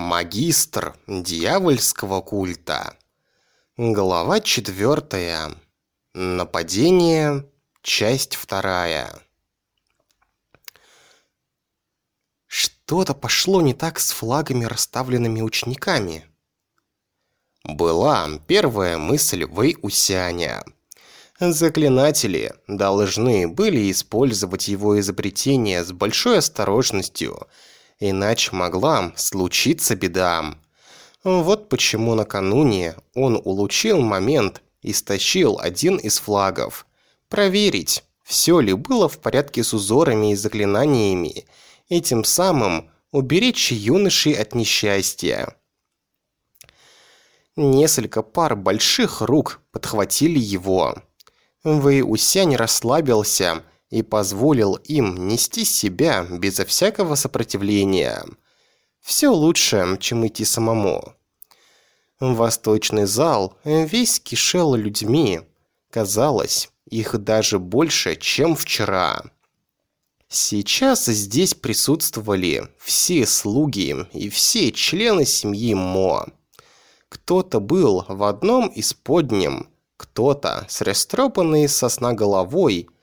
Магистр дьявольского культа. Глава четвертая. Нападение. Часть вторая. Что-то пошло не так с флагами, расставленными учениками. Была первая мысль Вэй Усяня. Заклинатели должны были использовать его изобретение с большой осторожностью – иначе могла случиться беда. Вот почему накануне он улучил момент и стащил один из флагов. Проверить, все ли было в порядке с узорами и заклинаниями, и тем самым уберечь юношей от несчастья. Несколько пар больших рук подхватили его. Вэй Усянь расслабился и позволил им нести себя безо всякого сопротивления. Все лучше, чем идти самому. Восточный зал весь кишел людьми. Казалось, их даже больше, чем вчера. Сейчас здесь присутствовали все слуги и все члены семьи Мо. Кто-то был в одном из подням, кто-то с растрепанной сосна головой –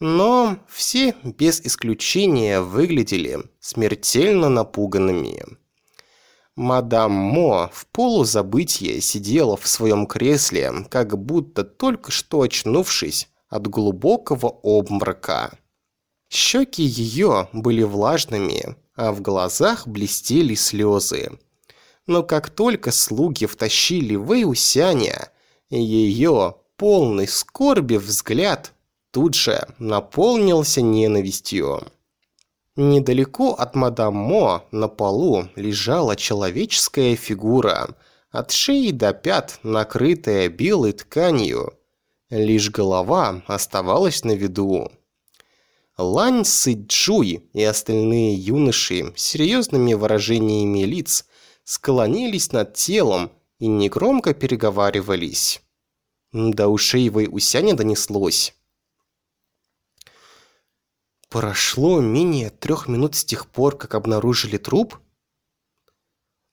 но все без исключения выглядели смертельно напуганными. Мадам Мо в полузабытье сидела в своем кресле, как будто только что очнувшись от глубокого обморока. Щеки ее были влажными, а в глазах блестели слезы. Но как только слуги втащили Вэйусяня, ее полный скорби взгляд тут же наполнился ненавистью. Недалеко от мадам Мо на полу лежала человеческая фигура, от шеи до пят накрытая белой тканью. Лишь голова оставалась на виду. Лань Сыджуй и остальные юноши с серьезными выражениями лиц склонились над телом и негромко переговаривались. До ушей Вэй Усяня донеслось. Прошло менее трех минут с тех пор, как обнаружили труп?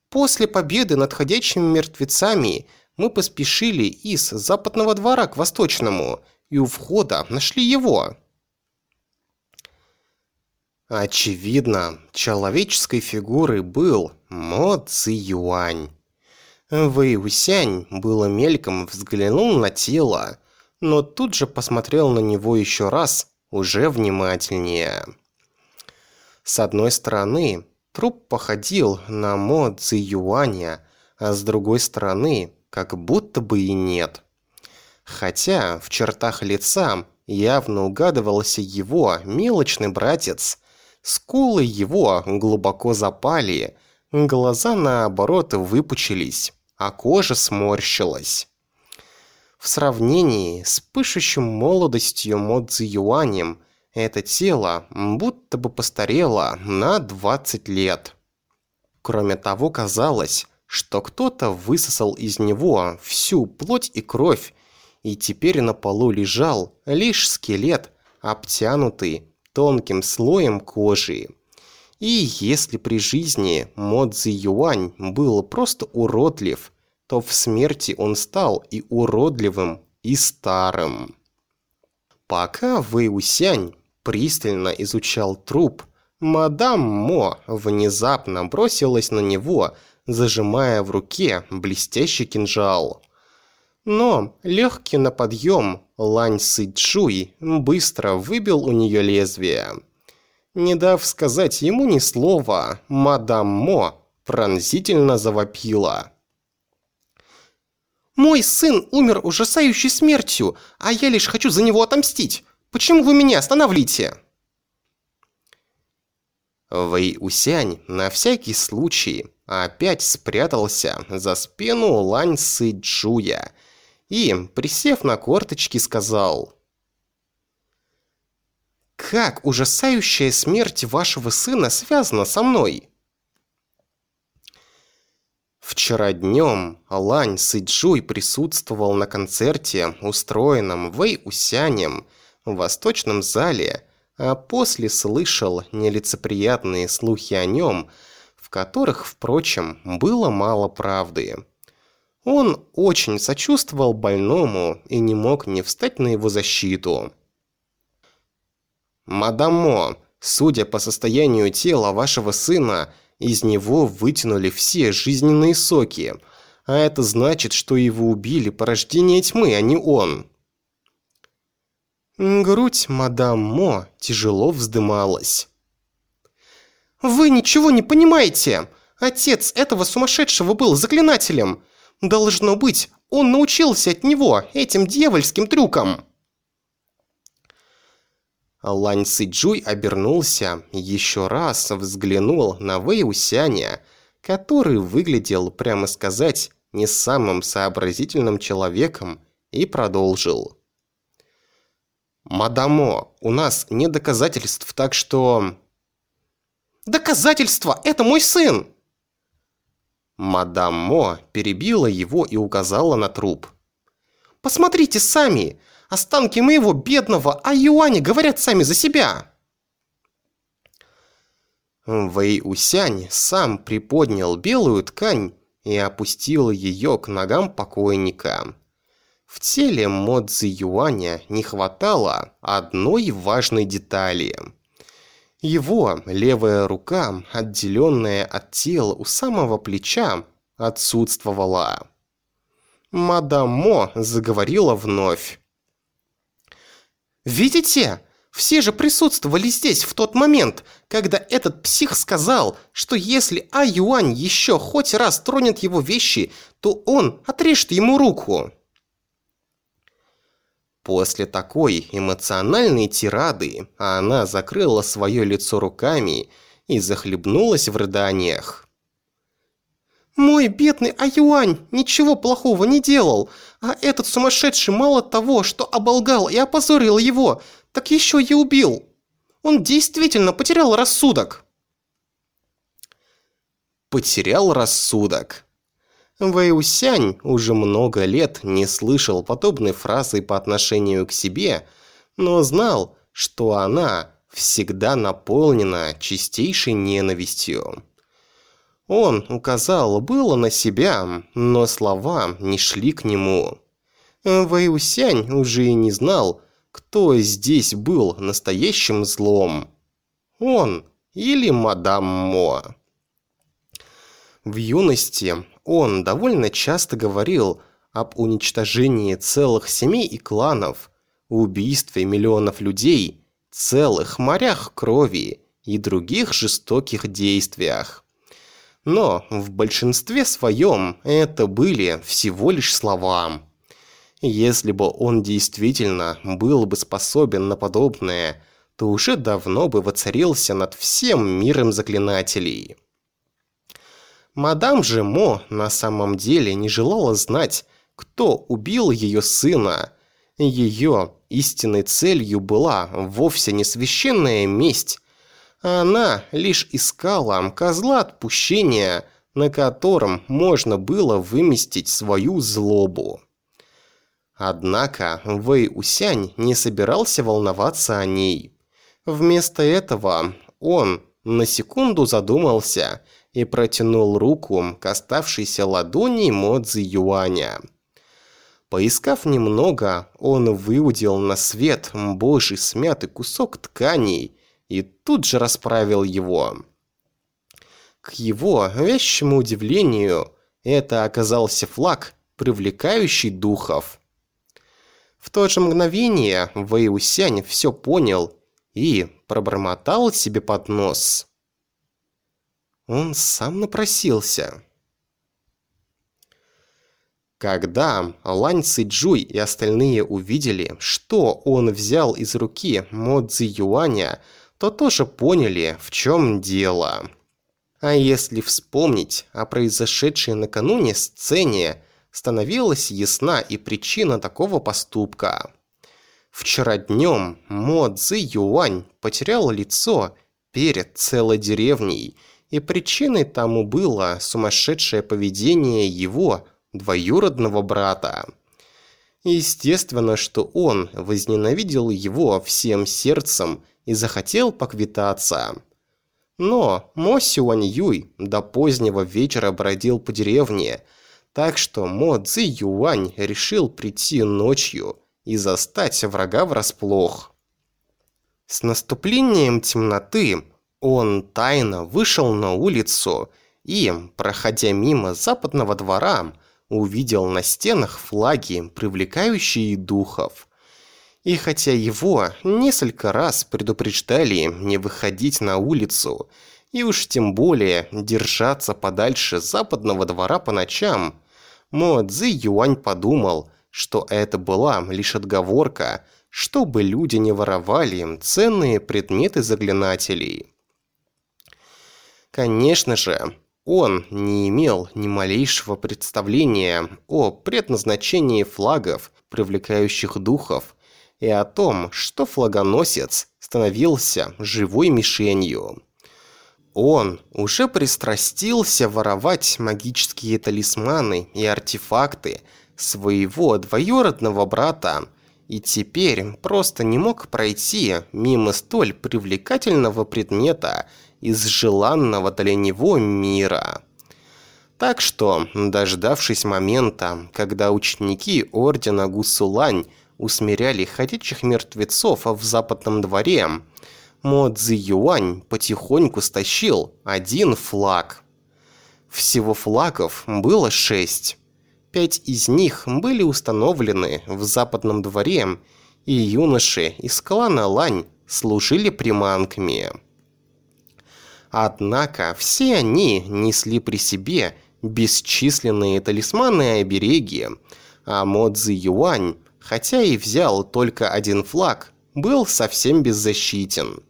После победы над ходячими мертвецами мы поспешили из западного двора к восточному, и у входа нашли его. Очевидно, человеческой фигурой был Мо Ци Юань. Вэй Усянь было мельком взглянул на тело, но тут же посмотрел на него еще раз уже внимательнее. С одной стороны, труп походил на Мо Цзи Юаня, а с другой стороны, как будто бы и нет. Хотя в чертах лица явно угадывался его мелочный братец. Скулы его глубоко запали, глаза наоборот выпучились, а кожа сморщилась. В сравнении с пышущим молодостью Модзи Юанем, это тело будто бы постарело на 20 лет. Кроме того, казалось, что кто-то высосал из него всю плоть и кровь, и теперь на полу лежал лишь скелет, обтянутый тонким слоем кожи. И если при жизни Модзи Юань был просто уродлив – то в смерти он стал и уродливым, и старым. Пока Вэй Усянь пристально изучал труп, мадам Мо внезапно бросилась на него, зажимая в руке блестящий кинжал. Но легкий на подъем Лань Сыджуй быстро выбил у нее лезвие. Не дав сказать ему ни слова, мадам Мо пронзительно завопила. Мой сын умер ужасающей смертью, а я лишь хочу за него отомстить. Почему вы меня останавливаете?» Вэй Усянь на всякий случай опять спрятался за спину Лань Сы Джуя и, присев на корточки, сказал «Как ужасающая смерть вашего сына связана со мной?» Вчера днем Лань Сыджуй присутствовал на концерте, устроенном Вэй Усянем в Восточном зале, а после слышал нелицеприятные слухи о нем, в которых, впрочем, было мало правды. Он очень сочувствовал больному и не мог не встать на его защиту. «Мадамо, судя по состоянию тела вашего сына, из него вытянули все жизненные соки, а это значит, что его убили порождение тьмы, а не он». Грудь мадам Мо тяжело вздымалась. «Вы ничего не понимаете! Отец этого сумасшедшего был заклинателем! Должно быть, он научился от него этим дьявольским трюкам!» Лань Сыджуй обернулся, еще раз взглянул на Вэй Усяня, который выглядел, прямо сказать, не самым сообразительным человеком, и продолжил. «Мадамо, у нас нет доказательств, так что...» «Доказательства! Это мой сын!» Мадам Мо перебила его и указала на труп. «Посмотрите сами! Останки моего бедного Аюаня говорят сами за себя!» Вэй Усянь сам приподнял белую ткань и опустил ее к ногам покойника. В теле Модзи Юаня не хватало одной важной детали. Его левая рука, отделенная от тела у самого плеча, отсутствовала. Мадам Мо заговорила вновь. «Видите? Все же присутствовали здесь в тот момент, когда этот псих сказал, что если А Юань еще хоть раз тронет его вещи, то он отрежет ему руку». После такой эмоциональной тирады она закрыла свое лицо руками и захлебнулась в рыданиях. «Мой бедный Аюань ничего плохого не делал, а этот сумасшедший мало того, что оболгал и опозорил его, так еще и убил. Он действительно потерял рассудок». «Потерял рассудок», Вэйусянь уже много лет не слышал подобной фразы по отношению к себе, но знал, что она всегда наполнена чистейшей ненавистью. Он указал было на себя, но слова не шли к нему. Вэйусянь уже и не знал, кто здесь был настоящим злом. Он или мадам Мо. В юности он довольно часто говорил об уничтожении целых семей и кланов, убийстве миллионов людей, целых морях крови и других жестоких действиях. Но в большинстве своем это были всего лишь слова. Если бы он действительно был бы способен на подобное, то уже давно бы воцарился над всем миром заклинателей. Мадам же Мо на самом деле не желала знать, кто убил ее сына. Ее истинной целью была вовсе не священная месть. Она лишь искала козла отпущения, на котором можно было выместить свою злобу. Однако Вэй Усянь не собирался волноваться о ней. Вместо этого он на секунду задумался – и протянул руку к оставшейся ладони Модзи Юаня. Поискав немного, он выудил на свет божий смятый кусок ткани и тут же расправил его. К его вещему удивлению, это оказался флаг, привлекающий духов. В то же мгновение Вэйусянь все понял и пробормотал себе под нос. Он сам напросился. Когда Лань Цзюй и остальные увидели, что он взял из руки Мо Цзи Юаня, то тоже поняли, в чем дело. А если вспомнить о произошедшей накануне сцене, становилась ясна и причина такого поступка. Вчера днем Мо Цзи Юань потерял лицо перед целой деревней – и причиной тому было сумасшедшее поведение его двоюродного брата. Естественно, что он возненавидел его всем сердцем и захотел поквитаться. Но Мо Сюань Юй до позднего вечера бродил по деревне, так что Мо Цзи Юань решил прийти ночью и застать врага врасплох. С наступлением темноты он тайно вышел на улицу и, проходя мимо западного двора, увидел на стенах флаги, привлекающие духов. И хотя его несколько раз предупреждали не выходить на улицу, и уж тем более держаться подальше западного двора по ночам, Мо Цзи Юань подумал, что это была лишь отговорка, чтобы люди не воровали ценные предметы заглянателей. Конечно же, он не имел ни малейшего представления о предназначении флагов, привлекающих духов, и о том, что флагоносец становился живой мишенью. Он уже пристрастился воровать магические талисманы и артефакты своего двоюродного брата, и теперь просто не мог пройти мимо столь привлекательного предмета из желанного для него мира. Так что, дождавшись момента, когда ученики Ордена Гусулань усмиряли ходячих мертвецов в западном дворе, Мо Цзи Юань потихоньку стащил один флаг. Всего флагов было шесть. Пять из них были установлены в западном дворе, и юноши из клана Лань служили приманками. Однако все они несли при себе бесчисленные талисманы и обереги, а Модзи Юань, хотя и взял только один флаг, был совсем беззащитен.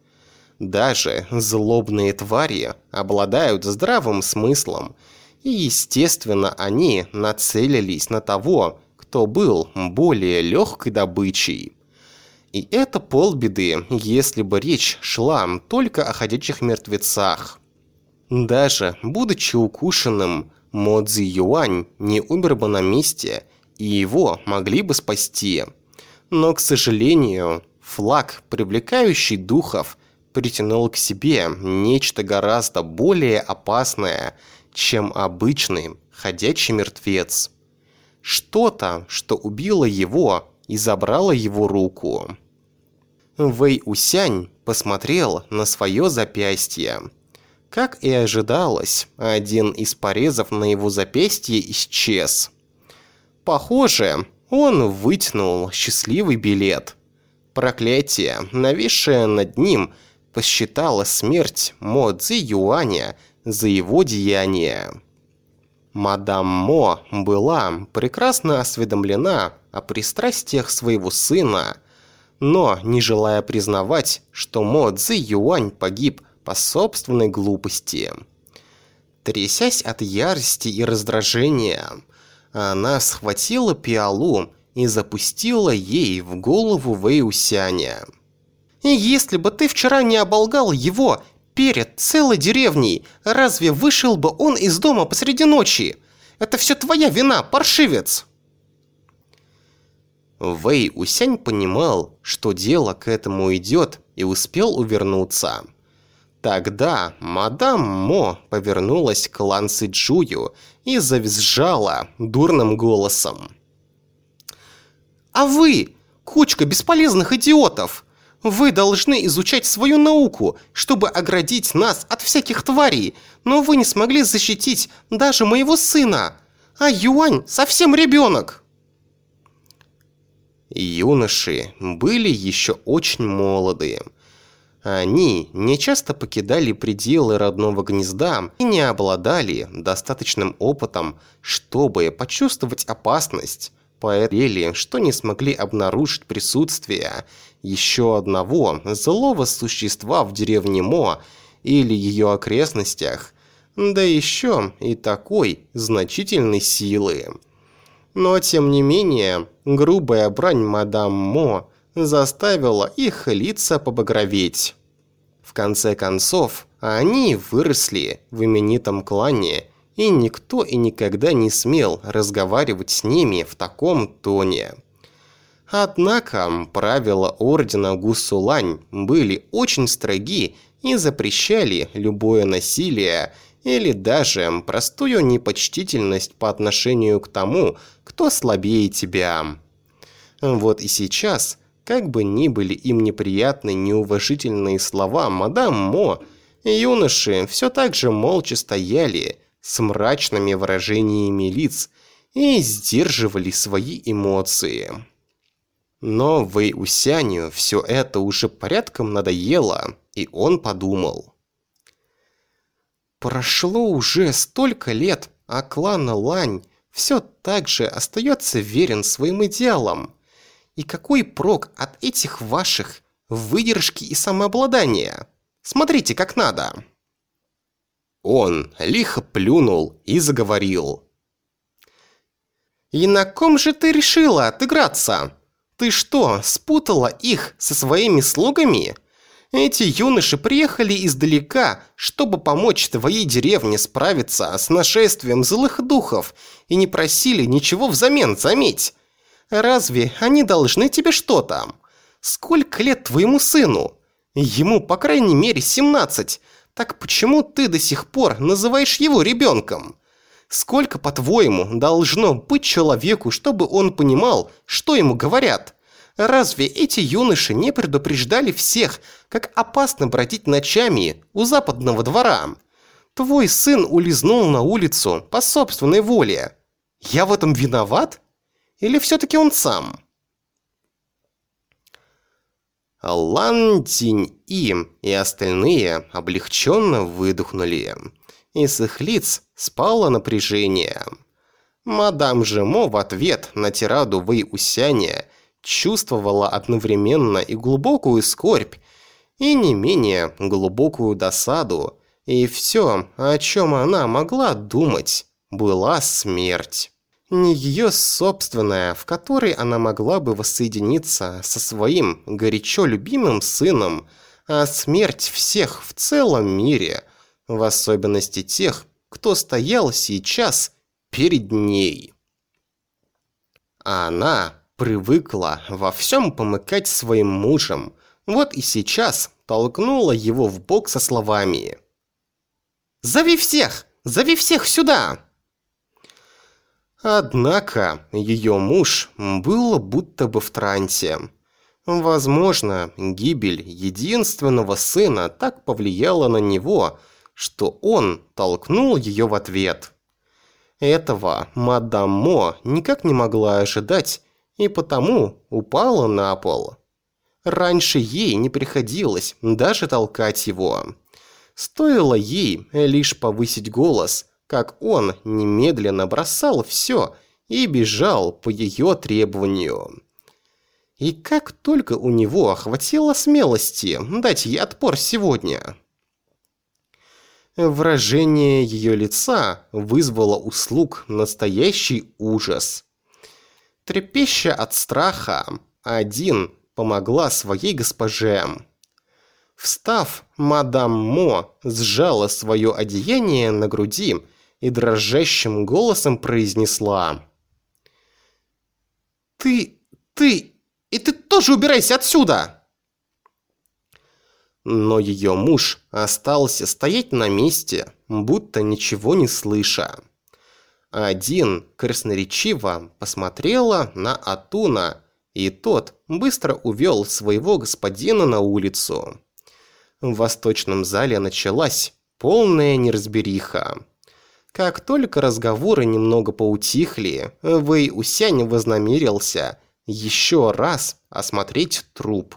Даже злобные твари обладают здравым смыслом, и, естественно, они нацелились на того, кто был более легкой добычей. И это полбеды, если бы речь шла только о ходячих мертвецах. Даже будучи укушенным, Модзи Юань не умер бы на месте, и его могли бы спасти. Но, к сожалению, флаг, привлекающий духов, притянул к себе нечто гораздо более опасное, чем обычный ходячий мертвец. Что-то, что убило его и забрало его руку. Вэй Усянь посмотрел на свое запястье. Как и ожидалось, один из порезов на его запястье исчез. Похоже, он вытянул счастливый билет. Проклятие, нависшее над ним, посчитало смерть Мо Цзи Юаня за его деяние. Мадам Мо была прекрасно осведомлена о пристрастиях своего сына, но не желая признавать, что Мо Цзи Юань погиб по собственной глупости. Трясясь от ярости и раздражения, она схватила пиалу и запустила ей в голову Вэйусяня. «И если бы ты вчера не оболгал его перед целой деревней, разве вышел бы он из дома посреди ночи? Это все твоя вина, паршивец!» Вэй Усянь понимал, что дело к этому идет, и успел увернуться. Тогда мадам Мо повернулась к Лан Сиджую и завизжала дурным голосом. «А вы, кучка бесполезных идиотов! Вы должны изучать свою науку, чтобы оградить нас от всяких тварей, но вы не смогли защитить даже моего сына, а Юань совсем ребенок!» Юноши были еще очень молодые. Они не часто покидали пределы родного гнезда и не обладали достаточным опытом, чтобы почувствовать опасность, поэтому что не смогли обнаружить присутствие еще одного злого существа в деревне Мо или ее окрестностях, да еще и такой значительной силы. Но, тем не менее, грубая брань мадам Мо заставила их лица побагроветь. В конце концов, они выросли в именитом клане, и никто и никогда не смел разговаривать с ними в таком тоне. Однако правила ордена Гусулань были очень строги и запрещали любое насилие или даже простую непочтительность по отношению к тому, кто слабее тебя. Вот и сейчас, как бы ни были им неприятны неуважительные слова мадам Мо, юноши все так же молча стояли с мрачными выражениями лиц и сдерживали свои эмоции. Но Вэй Усяню все это уже порядком надоело, и он подумал. Прошло уже столько лет, а клан Лань все так же остается верен своим идеалам. И какой прок от этих ваших выдержки и самообладания? Смотрите, как надо. Он лихо плюнул и заговорил. «И на ком же ты решила отыграться? Ты что, спутала их со своими слугами?» Эти юноши приехали издалека, чтобы помочь твоей деревне справиться с нашествием злых духов и не просили ничего взамен, заметь. Разве они должны тебе что-то? Сколько лет твоему сыну? Ему, по крайней мере, 17. Так почему ты до сих пор называешь его ребенком? Сколько, по-твоему, должно быть человеку, чтобы он понимал, что ему говорят? Разве эти юноши не предупреждали всех, как опасно бродить ночами у западного двора? Твой сын улизнул на улицу по собственной воле. Я в этом виноват? Или все-таки он сам? Лан Тинь И и остальные облегченно выдохнули. Из их лиц спало напряжение. Мадам Жемо в ответ на тираду Вэй Усяня чувствовала одновременно и глубокую скорбь, и не менее глубокую досаду, и все, о чем она могла думать, была смерть. Не ее собственная, в которой она могла бы воссоединиться со своим горячо любимым сыном, а смерть всех в целом мире, в особенности тех, кто стоял сейчас перед ней. А она привыкла во всем помыкать своим мужем, вот и сейчас толкнула его в бок со словами «Зови всех! Зови всех сюда!» Однако ее муж был будто бы в трансе. Возможно, гибель единственного сына так повлияла на него, что он толкнул ее в ответ. Этого мадам Мо никак не могла ожидать и потому упала на пол. Раньше ей не приходилось даже толкать его. Стоило ей лишь повысить голос, как он немедленно бросал все и бежал по ее требованию. И как только у него хватило смелости дать ей отпор сегодня. Выражение ее лица вызвало у слуг настоящий ужас – Трепеща от страха, один помогла своей госпоже. Встав, мадам Мо сжала свое одеяние на груди и дрожащим голосом произнесла. «Ты... ты... и ты тоже убирайся отсюда!» Но ее муж остался стоять на месте, будто ничего не слыша. Один красноречиво посмотрела на Атуна, и тот быстро увел своего господина на улицу. В восточном зале началась полная неразбериха. Как только разговоры немного поутихли, Вэй Усянь вознамерился еще раз осмотреть труп.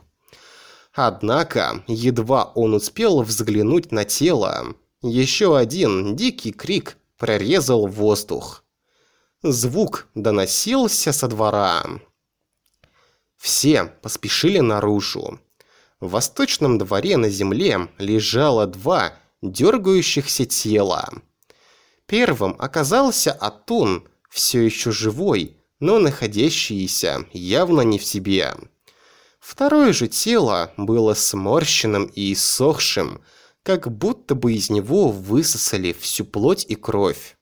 Однако, едва он успел взглянуть на тело, еще один дикий крик прорезал воздух. Звук доносился со двора. Все поспешили наружу. В восточном дворе на земле лежало два дергающихся тела. Первым оказался Атун, все еще живой, но находящийся явно не в себе. Второе же тело было сморщенным и иссохшим, как будто бы из него высосали всю плоть и кровь.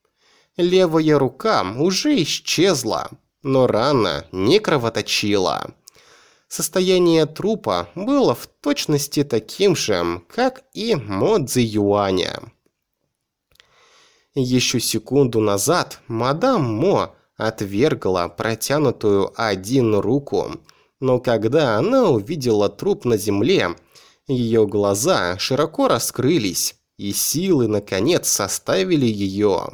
Левая рука уже исчезла, но рана не кровоточила. Состояние трупа было в точности таким же, как и Модзи Юаня. Еще секунду назад мадам Мо отвергла протянутую один руку, но когда она увидела труп на земле, ее глаза широко раскрылись, и силы наконец составили ее.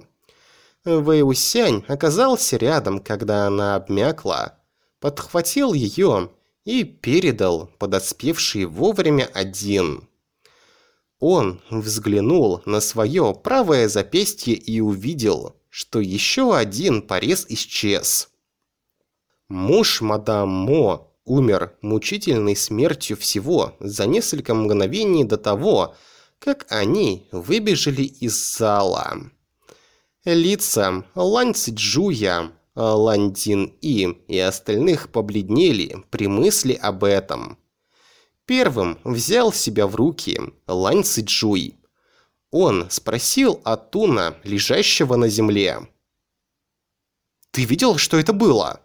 Вэйусянь оказался рядом, когда она обмякла, подхватил ее и передал подоспевший вовремя один. Он взглянул на свое правое запястье и увидел, что еще один порез исчез. Муж мадам Мо умер мучительной смертью всего за несколько мгновений до того, как они выбежали из зала. Лица Лань Цзюя, Лань Дин И и остальных побледнели при мысли об этом. Первым взял себя в руки Лань Цзюй. Он спросил Атуна, лежащего на земле. «Ты видел, что это было?»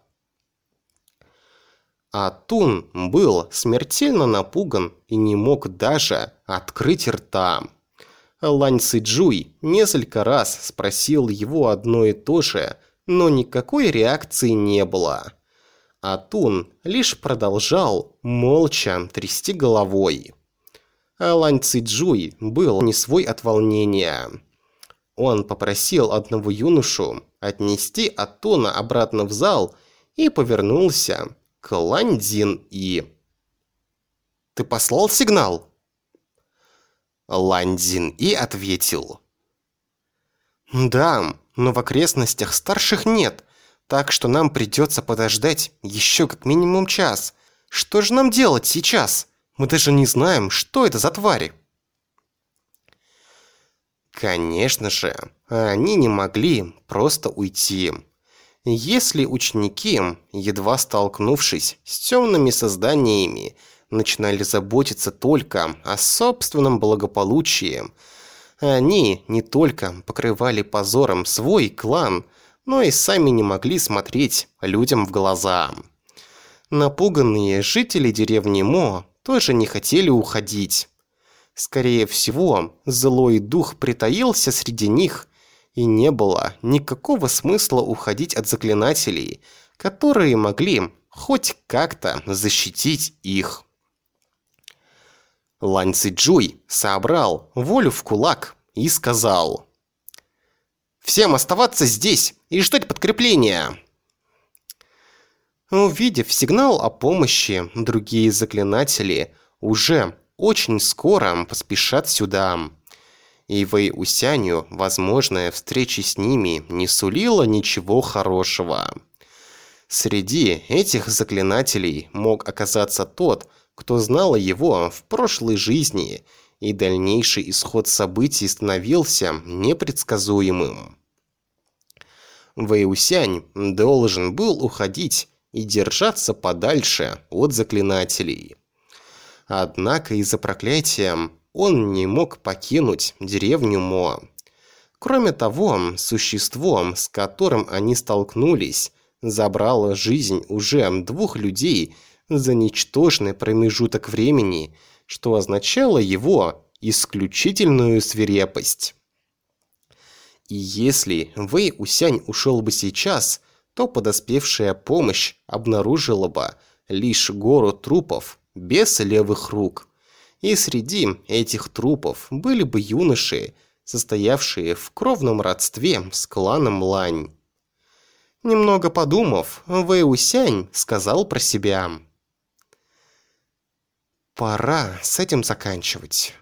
Атун был смертельно напуган и не мог даже открыть рта. Лань Цзюй несколько раз спросил его одно и то же, но никакой реакции не было. Атун лишь продолжал молча трясти головой. Лань Цзюй был не свой от волнения. Он попросил одного юношу отнести Атуна обратно в зал и повернулся к Ланьдин И. «Ты послал сигнал?» Ланьдин И ответил. «Да, но в окрестностях старших нет, так что нам придется подождать еще как минимум час. Что же нам делать сейчас? Мы даже не знаем, что это за твари». Конечно же, они не могли просто уйти. Если ученики, едва столкнувшись с темными созданиями, начинали заботиться только о собственном благополучии, они не только покрывали позором свой клан, но и сами не могли смотреть людям в глаза. Напуганные жители деревни Мо тоже не хотели уходить. Скорее всего, злой дух притаился среди них и не было никакого смысла уходить от заклинателей, которые могли хоть как-то защитить их. Лань Цзюй собрал волю в кулак и сказал «Всем оставаться здесь и ждать подкрепления!» Увидев сигнал о помощи, другие заклинатели уже очень скоро поспешат сюда и Вэй Усяню возможная встреча с ними не сулила ничего хорошего. Среди этих заклинателей мог оказаться тот, кто знал его в прошлой жизни, и дальнейший исход событий становился непредсказуемым. Вэйусянь должен был уходить и держаться подальше от заклинателей. Однако из-за проклятия он не мог покинуть деревню Мо. Кроме того, существо, с которым они столкнулись, забрало жизнь уже двух людей за ничтожный промежуток времени, что означало его исключительную свирепость. И если Вэй Усянь ушел бы сейчас, то подоспевшая помощь обнаружила бы лишь гору трупов без левых рук – и среди этих трупов были бы юноши, состоявшие в кровном родстве с кланом Лань. Немного подумав, Вэй Усянь сказал про себя. «Пора с этим заканчивать».